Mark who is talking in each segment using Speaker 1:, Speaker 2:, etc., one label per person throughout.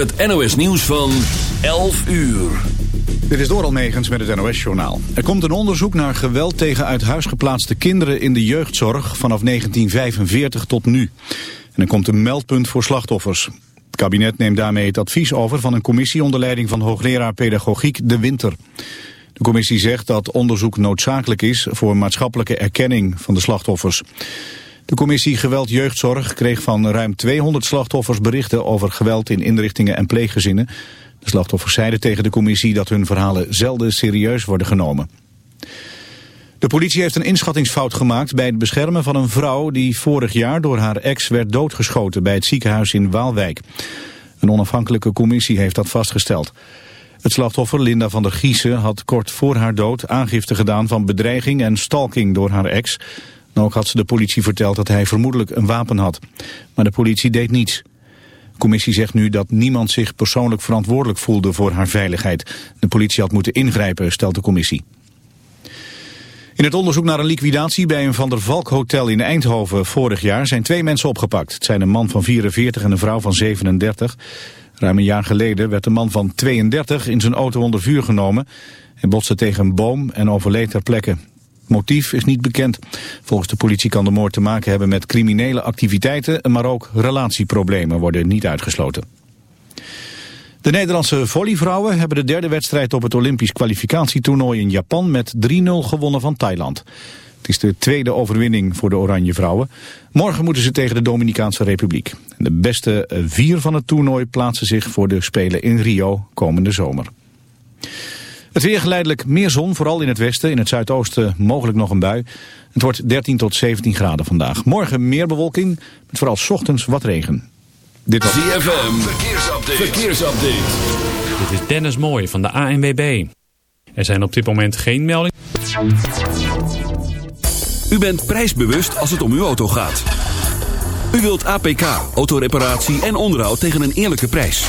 Speaker 1: het NOS nieuws van 11 uur.
Speaker 2: Dit is Doral Megens met het NOS-journaal. Er komt een onderzoek naar geweld tegen uit huis geplaatste kinderen in de jeugdzorg vanaf 1945 tot nu. En er komt een meldpunt voor slachtoffers. Het kabinet neemt daarmee het advies over van een commissie onder leiding van hoogleraar pedagogiek De Winter. De commissie zegt dat onderzoek noodzakelijk is voor maatschappelijke erkenning van de slachtoffers. De commissie Geweld Jeugdzorg kreeg van ruim 200 slachtoffers berichten over geweld in inrichtingen en pleeggezinnen. De slachtoffers zeiden tegen de commissie dat hun verhalen zelden serieus worden genomen. De politie heeft een inschattingsfout gemaakt bij het beschermen van een vrouw die vorig jaar door haar ex werd doodgeschoten bij het ziekenhuis in Waalwijk. Een onafhankelijke commissie heeft dat vastgesteld. Het slachtoffer Linda van der Giezen had kort voor haar dood aangifte gedaan van bedreiging en stalking door haar ex. Ook had ze de politie verteld dat hij vermoedelijk een wapen had. Maar de politie deed niets. De commissie zegt nu dat niemand zich persoonlijk verantwoordelijk voelde voor haar veiligheid. De politie had moeten ingrijpen, stelt de commissie. In het onderzoek naar een liquidatie bij een Van der Valk hotel in Eindhoven vorig jaar zijn twee mensen opgepakt. Het zijn een man van 44 en een vrouw van 37. Ruim een jaar geleden werd de man van 32 in zijn auto onder vuur genomen. Hij botste tegen een boom en overleed ter plekke. Motief is niet bekend. Volgens de politie kan de moord te maken hebben met criminele activiteiten, maar ook relatieproblemen worden niet uitgesloten. De Nederlandse volleyvrouwen hebben de derde wedstrijd op het Olympisch kwalificatietoernooi in Japan met 3-0 gewonnen van Thailand. Het is de tweede overwinning voor de Oranje Vrouwen. Morgen moeten ze tegen de Dominicaanse Republiek. De beste vier van het toernooi plaatsen zich voor de Spelen in Rio komende zomer. Het weer geleidelijk meer zon, vooral in het westen. In het zuidoosten mogelijk nog een bui. Het wordt 13 tot 17 graden vandaag. Morgen meer bewolking, met vooral ochtends wat regen.
Speaker 1: Dit was ZFM, verkeersupdate. verkeersupdate.
Speaker 3: Dit is Dennis Mooij van de ANWB. Er zijn op dit moment geen meldingen.
Speaker 1: U bent prijsbewust als het om uw auto gaat. U wilt APK, autoreparatie en onderhoud tegen een eerlijke prijs.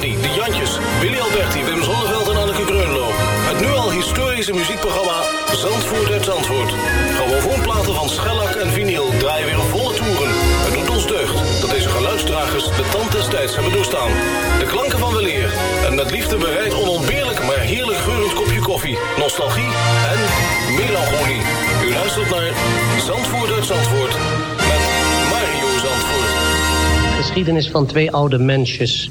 Speaker 4: De Jantjes, Willy Alberti, Wim Zonneveld en Anneke Greunlo. Het nu al historische muziekprogramma Zandvoort uit Zandvoort. Grammofoonplaten van schellak en vinyl draaien weer volle toeren. Het doet ons deugd dat deze geluidsdragers de tand des tijds hebben doorstaan. De klanken van weleer en met liefde bereid onontbeerlijk maar heerlijk geurend kopje koffie, nostalgie en melancholie. U luistert naar Zandvoort uit Zandvoort met Mario Zandvoort.
Speaker 5: Geschiedenis van twee oude mensjes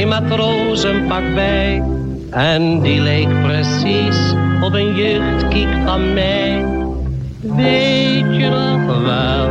Speaker 5: in matrozenpak bij. En die leek precies op een jeugdkiek van mij. Weet je nog wel,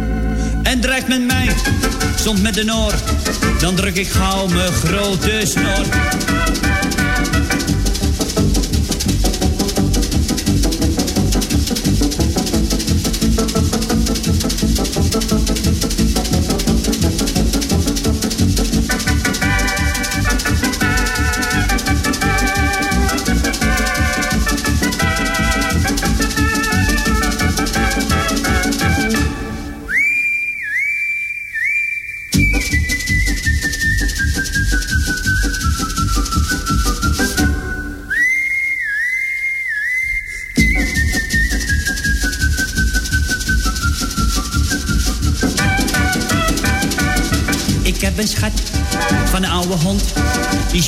Speaker 6: En dreigt met mij, soms met de oor. Dan druk ik gauw mijn grote snor.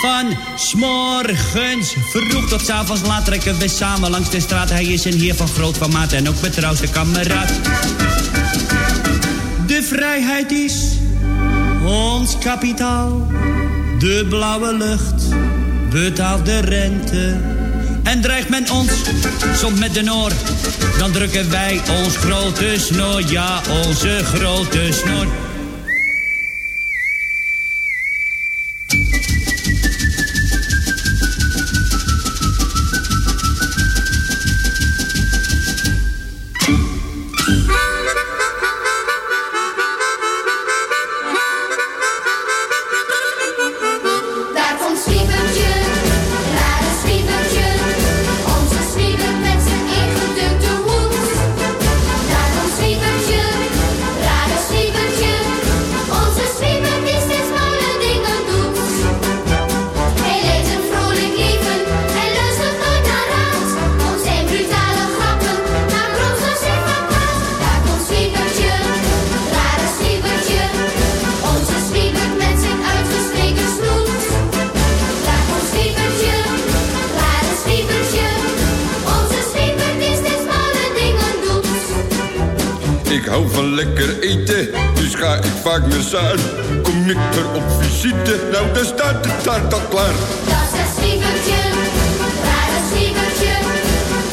Speaker 6: Van s'morgens vroeg tot 's avonds laat trekken we samen langs de straat. Hij is een heer van groot formaat en ook betrouwde kameraad. De vrijheid is ons kapitaal. De blauwe lucht betaalt de rente. En dreigt men ons soms met de noor, dan drukken wij ons grote snor, ja, onze grote snor.
Speaker 7: Vaak naar Zuid. Kom ik er op visite, nou dan staat de taart al klaar.
Speaker 8: Dat is het zwiebertje, rare zwiebertje.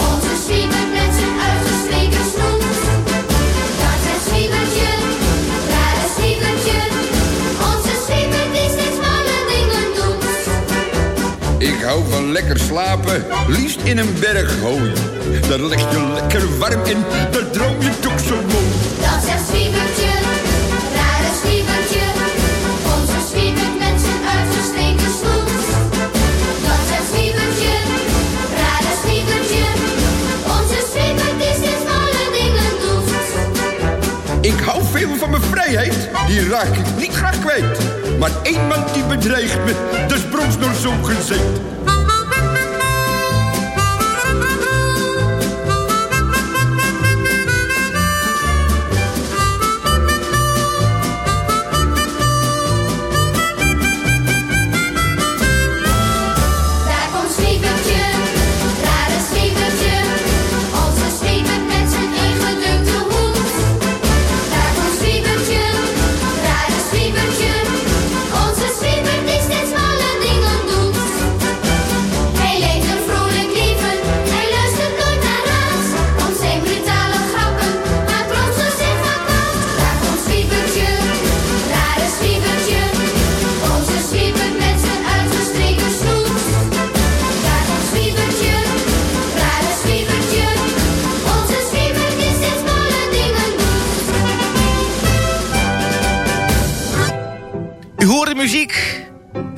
Speaker 8: Onze zwiebert met zijn uitgestreken snoet. Dat is het zwiebertje, rare zwiebertje. Onze zwiebert die steeds malle dingen doet.
Speaker 7: Ik hou van lekker slapen, liefst in een berg hooi. Daar leg je lekker warm in, daar droom je toch zo mooi.
Speaker 8: Dat is het
Speaker 7: mijn vrijheid, die raak ik niet graag kwijt. Maar één man die bedreigt me, dat brons nog zo gezegd.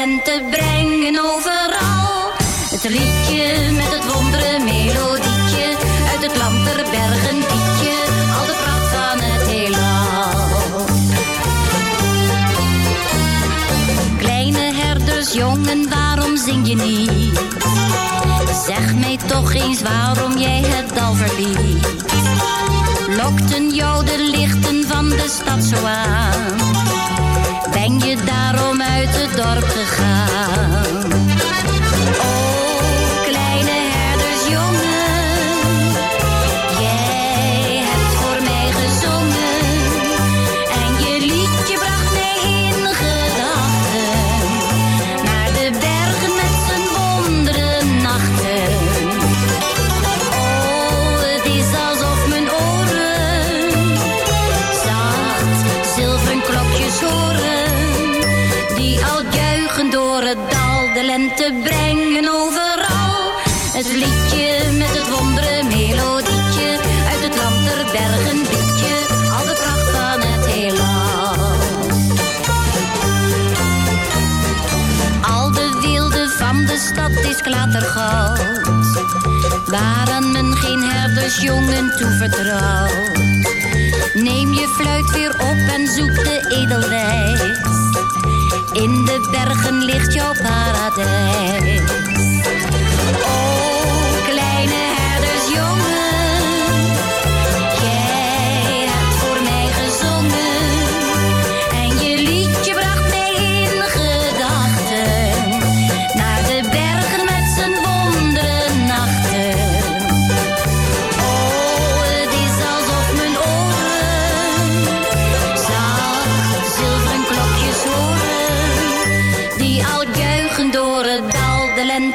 Speaker 9: De lente brengen overal. Het liedje met het wondere melodietje uit het land der bergen liedje, al de pracht van het heelal. Kleine herdersjongen, waarom zing je niet? Zeg mij toch eens waarom jij het dal verliet. Lokten jou de lichten van de stad zo aan? Daarom uit het dorp gegaan? goud. Waaraan men geen herdersjongen toevertrouwt. Neem je fluit weer op en zoek de edelwijs. In de bergen ligt jouw paradijs. O, kleine herdersjongen.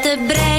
Speaker 9: te brengen.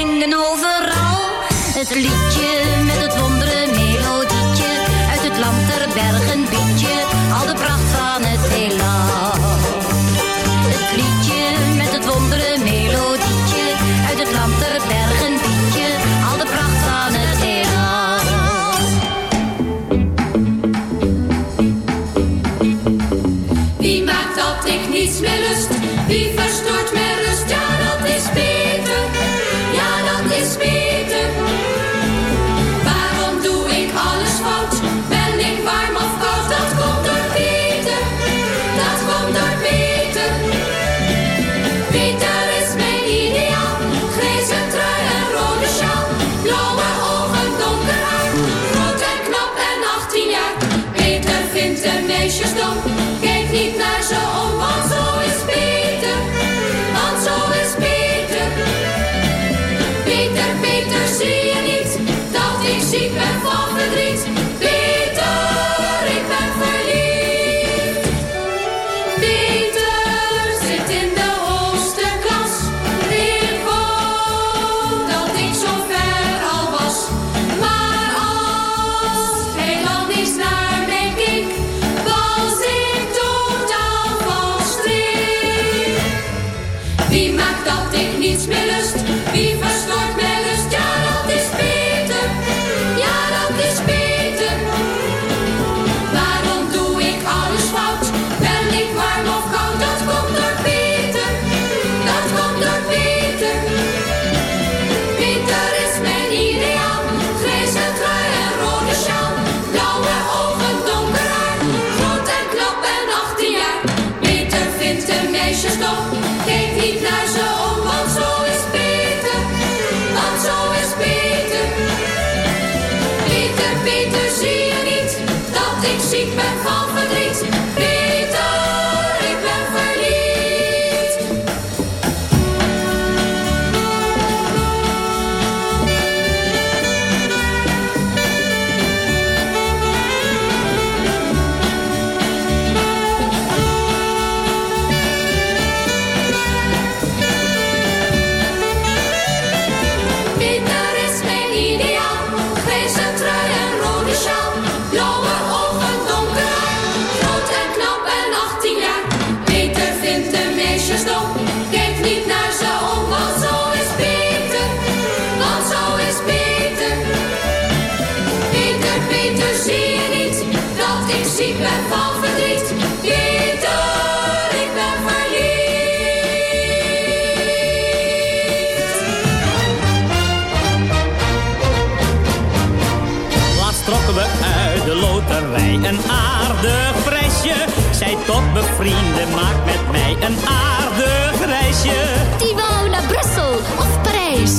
Speaker 10: tot bevrienden, maak met mij een aardig reisje.
Speaker 8: Die wou naar Brussel of Parijs,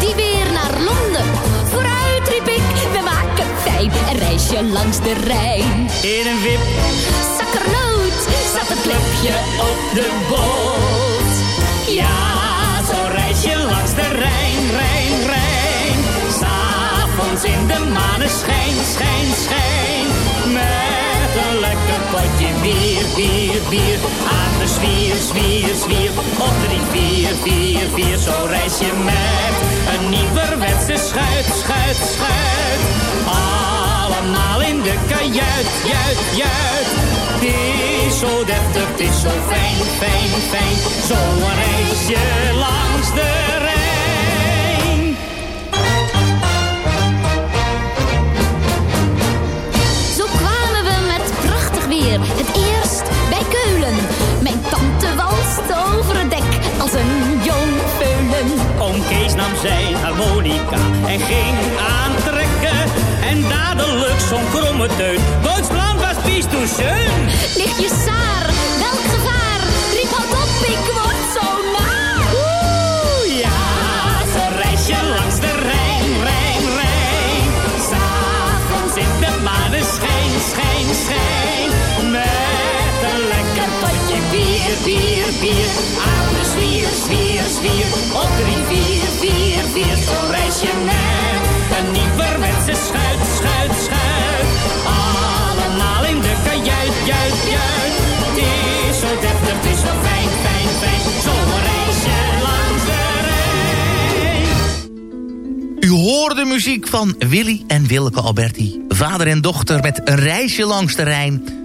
Speaker 8: die weer naar Londen. Vooruit riep ik, we maken fijn een reisje langs de Rijn.
Speaker 10: In een wip,
Speaker 8: Zakkerloot. zat een klepje
Speaker 10: op de boot. Ja, zo'n reisje langs de Rijn, Rijn, Rijn. S'avonds in de maneschijn, schijn, schijn. schijn een lekker potje vier, vier, bier. Aan de zwier, zwier, zwier. Op drie, vier, vier, vier. Zo reis je met een nieuwerwetse schuit, schuit, schuit. Allemaal in de kajuit, juit, juit. Het is zo deftig, het is zo fijn, fijn, fijn. reis je langs de
Speaker 8: rij. Mijn tante walst over het dek als een jong peulen.
Speaker 10: Oom Kees nam zijn harmonica en ging aantrekken. En dadelijk zo'n kromme Boots Duitsland was pies Lichtjes schön.
Speaker 8: Je?
Speaker 10: Bier, bier. Aan de zwier, zwier, zwier. Op drie, vier, vier, vier. Zo reis je met een nieuwerwetse schuit, schuit, schuit. Allemaal in de kajuit, juit, juit. Het is zo deftig, het is zo fijn, fijn, fijn. Zo reis je langs de Rijn.
Speaker 11: U hoorde muziek van Willy en Willeke Alberti. Vader en dochter met een reisje langs de Rijn.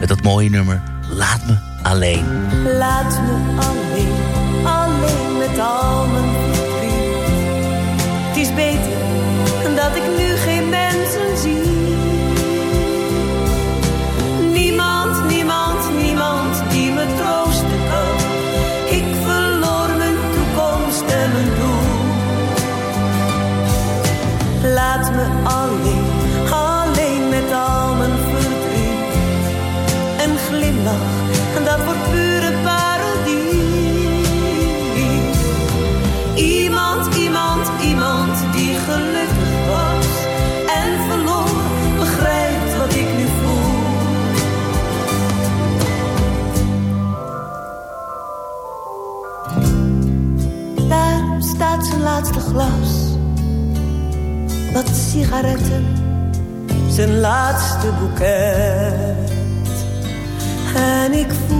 Speaker 11: met dat mooie nummer Laat Me Alleen.
Speaker 12: Laat me alleen, alleen met al mijn verdriet. Het is beter dat ik nu geen mensen zie. Niemand, niemand, niemand die me troosten kan. Ik verloor mijn toekomst en mijn doel. Laat me alleen zijn laatste glas, wat sigaretten, zijn laatste boeket. En ik voel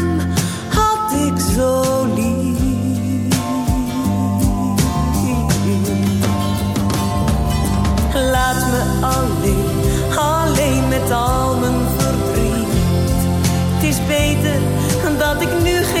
Speaker 12: zo lief. Laat me alleen, alleen met al mijn verdriet. Het is beter dat ik nu geen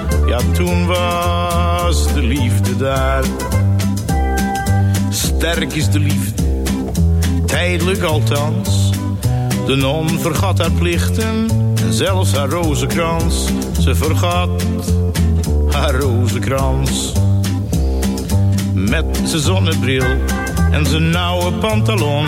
Speaker 13: Ja, toen was de liefde daar. Sterk is de liefde, tijdelijk althans. De non vergat haar plichten en zelfs haar rozenkrans. Ze vergat haar rozenkrans. Met zijn zonnebril en zijn nauwe pantalon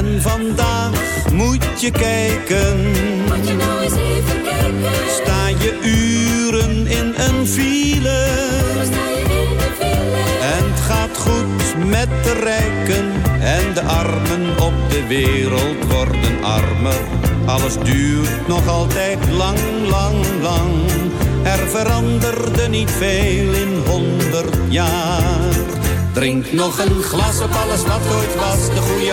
Speaker 14: En vandaag moet je kijken.
Speaker 8: Moet je nou eens even kijken.
Speaker 14: Sta je uren in een file.
Speaker 8: Sta je in de file.
Speaker 14: En het gaat goed met de rijken en de armen op de wereld worden armer. Alles duurt nog altijd lang, lang, lang. Er veranderde niet veel in honderd jaar. Drink nog een glas op alles wat ooit was, de goede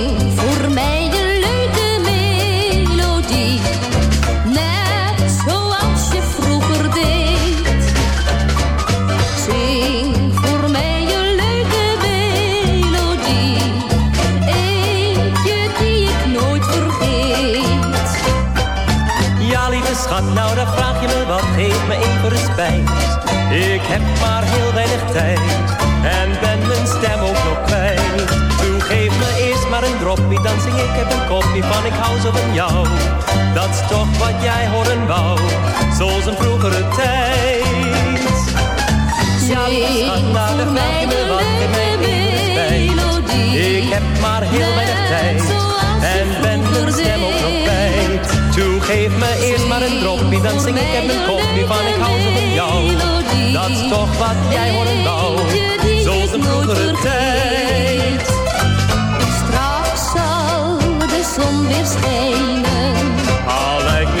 Speaker 8: Ik
Speaker 9: heb maar heel weinig tijd en ben mijn stem ook nog kwijt. Doe, geef me eerst maar een droppie, dan zing ik heb een kopje van ik hou zo van jou. Dat is toch wat jij horen wou, zoals een vroegere tijd. Ja, schat, vraag je me wat, geef me even respijt. Ik heb maar heel weinig tijd en ben mijn stem ook nog kwijt. Geef me eerst maar een droppie, dan zing ik heb een kopje van ik hou zo van jou. Dat is toch wat jij horen wou, zoals een vroegere tijd.
Speaker 8: Straks zal de zon weer schijnen.
Speaker 9: Al lijkt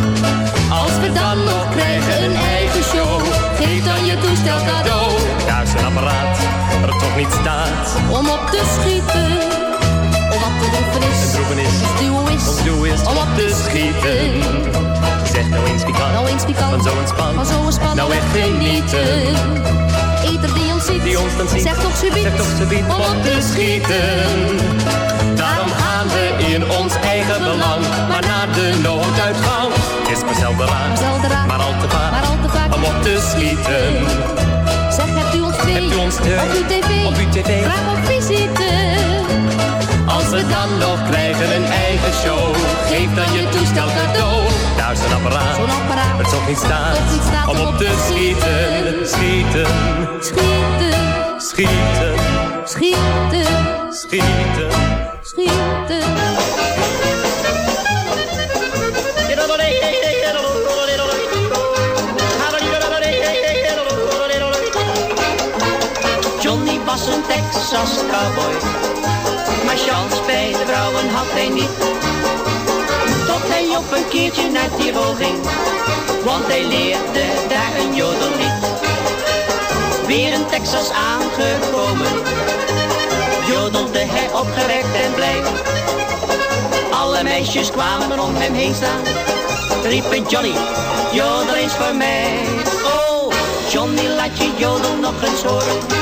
Speaker 8: Dan nog krijgen een eigen show, geef dan je toestel cadeau.
Speaker 9: Daar is een apparaat, er toch niet staat.
Speaker 8: Om op te schieten, om wat te droeven is.
Speaker 9: Een is,
Speaker 8: duo is,
Speaker 9: om op te schieten. Zeg nou eens wie kan,
Speaker 8: nou eens wie kan.
Speaker 9: van zo'n span.
Speaker 8: Van zo'n span,
Speaker 9: Nou echt genieten.
Speaker 8: Ieder die ons ziet,
Speaker 9: Die ons dan ziet,
Speaker 8: zegt toch subiet,
Speaker 9: zegt toch subiet
Speaker 8: om op te schieten.
Speaker 9: Daarom gaan we in ons eigen belang, maar naar de nooduitgang. Is maar zelden raar,
Speaker 8: maar al te vaak,
Speaker 9: om op te schieten.
Speaker 8: Zeg, hebt u ons twee
Speaker 9: ons twee
Speaker 8: op uw tv?
Speaker 9: op uw tv?
Speaker 8: Graag op visite.
Speaker 9: Als we dan nog krijgen een eigen show, geef dan je toestel cadeau. Daar is een apparaat,
Speaker 8: Zo'n apparaat,
Speaker 9: het toch niet staat om op te schieten. Schieten,
Speaker 8: Schieten,
Speaker 9: schieten,
Speaker 8: schieten,
Speaker 9: schieten.
Speaker 8: schieten.
Speaker 15: Texas cowboy, maar chance bij de vrouwen had hij niet. Tot hij op een keertje naar Tirol ging, want hij leerde daar een jodellied. Weer in Texas aangekomen, jodelde hij opgewekt en blij. Alle meisjes kwamen om hem heen staan, riepen Johnny, jodel eens voor mij. Oh, Johnny laat je jodel nog eens horen.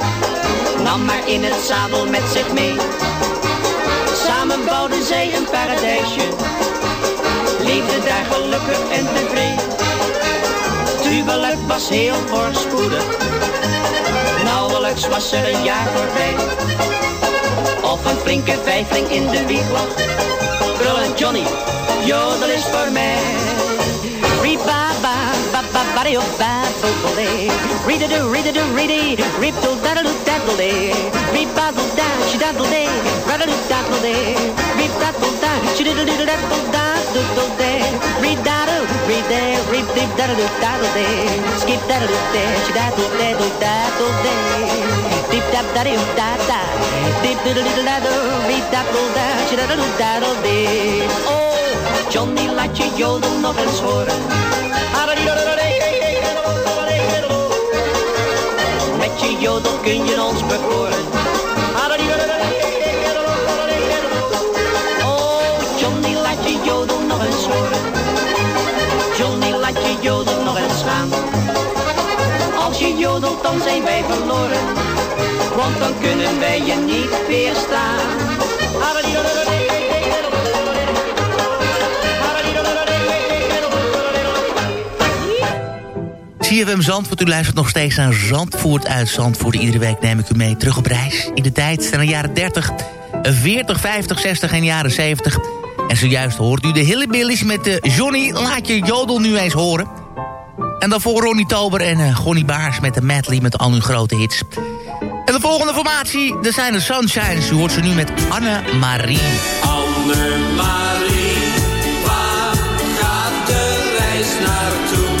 Speaker 15: nam haar in het zadel met zich mee. Samen bouwden zij een paradijsje, leefde daar gelukkig en tevreden. Tubeluik was heel voorspoedig, nauwelijks was er een jaar voorbij. Of een flinke vijfling in de wieg lag, brullen Johnny, jodel is voor mij. body of bad. Read a do, read a do, read a, reap do, daddle do, daddle day. Reap basil dash, she daddle day, rattle do, daddle day. Reap daddle dash, she diddle diddle daddle daddle daddle day. Read daddle, read day, reap deep daddle do, daddle day. Skip daddle do, day, she daddle daddle daddle day. Deep dab daddy of da da, deep diddle diddle daddle, read daddle dash, she daddle do, daddle day. Oh, Johnny laat je joden nog eens horen. Dan zijn wij verloren. Want dan kunnen wij je niet weerstaan.
Speaker 11: CFM Zandvoort, u luistert nog steeds naar Zandvoort uit Zandvoort. Iedere week neem ik u mee terug op reis. In de tijd zijn de jaren 30, 40, 50, 60 en jaren 70. En zojuist hoort u de Hillbillies met de Johnny Laat je Jodel nu eens horen. En daarvoor Ronnie Tober en uh, Gonnie Baars met de medley met al hun grote hits. En de volgende formatie, dat zijn de Sunshines. U hoort ze nu met Anne-Marie.
Speaker 10: Anne-Marie, waar gaat de reis naartoe?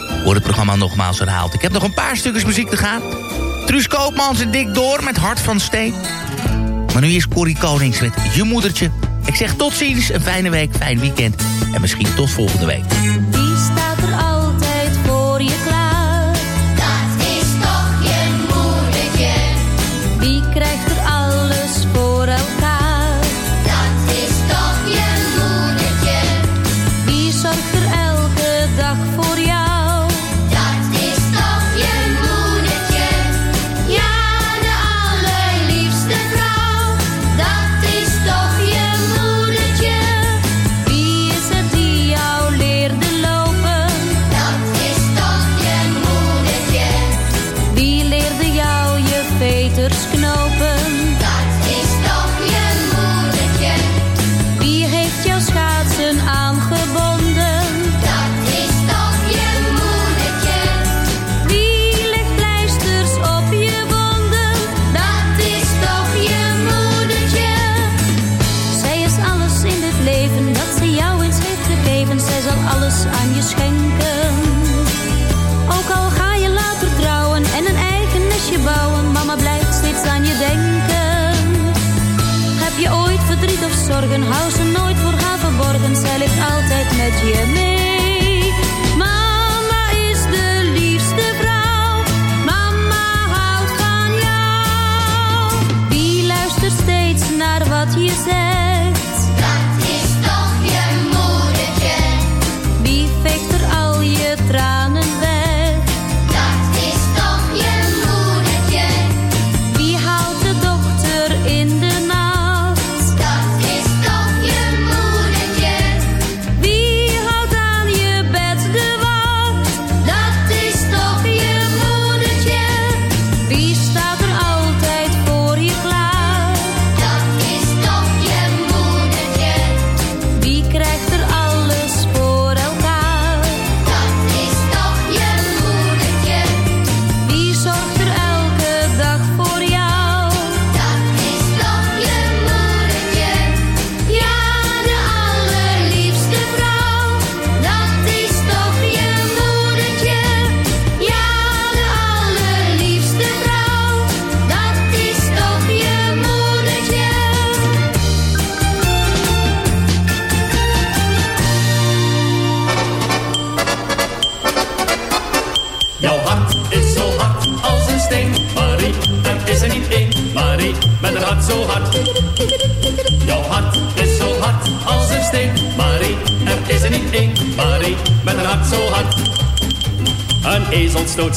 Speaker 11: wordt het programma nogmaals herhaald. Ik heb nog een paar stukjes muziek te gaan. Truus Koopmans en Dick Door met Hart van Steen. Maar nu is Corrie Konings met Je Moedertje. Ik zeg tot ziens, een fijne week, fijn weekend. En misschien tot volgende week.
Speaker 9: Staat er altijd voor je klaar?
Speaker 8: Dat is toch je
Speaker 9: krijgt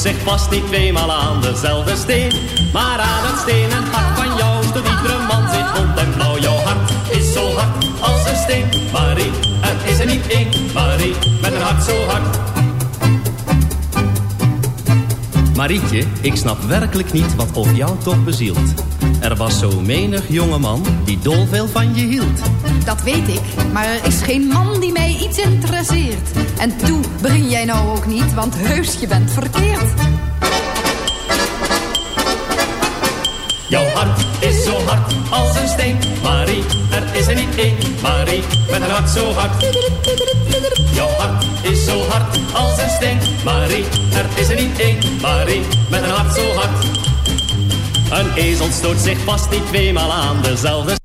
Speaker 16: zich vast niet tweemaal aan dezelfde steen. Maar aan het stenen hart van jou stoot iedere man zit rond en blauw. Jouw hart is zo hard als een steen, Marie. Er is er niet één, Marie, met een hart zo hard. Marietje, ik snap werkelijk niet wat of jou toch bezielt. Er was zo menig jongeman die dolveel van je hield.
Speaker 17: Dat weet ik, maar er is geen man die mij iets interesseert. En toe begin jij nou ook niet, want heus je bent verkeerd.
Speaker 16: Jouw hart is zo hard als een steen, Marie. Er is er niet één, Marie, met een hart zo hard. Jouw hart is zo hard als een steen, Marie. Er is er niet één, Marie, met een hart zo hard. Een ezel stoot zich vast niet tweemaal aan dezelfde.